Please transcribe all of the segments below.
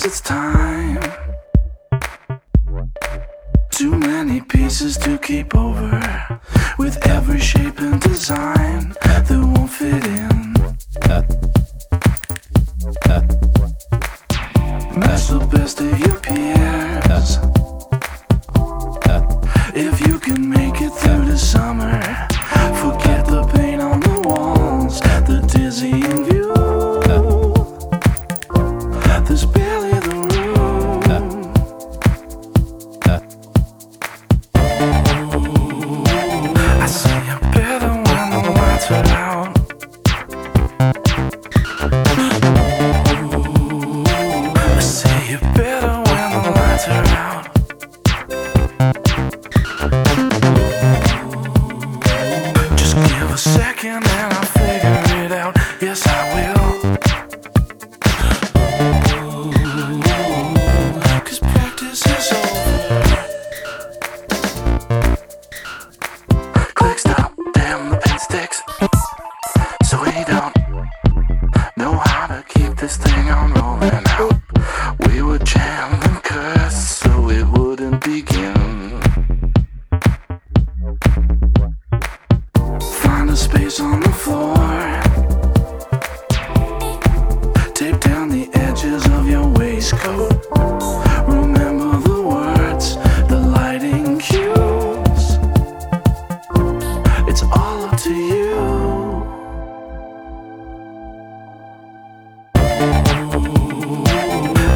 guess it's time. Too many pieces to keep over with every shape and design. The don't know how to keep this thing on.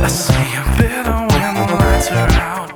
I see you better when the lights are out.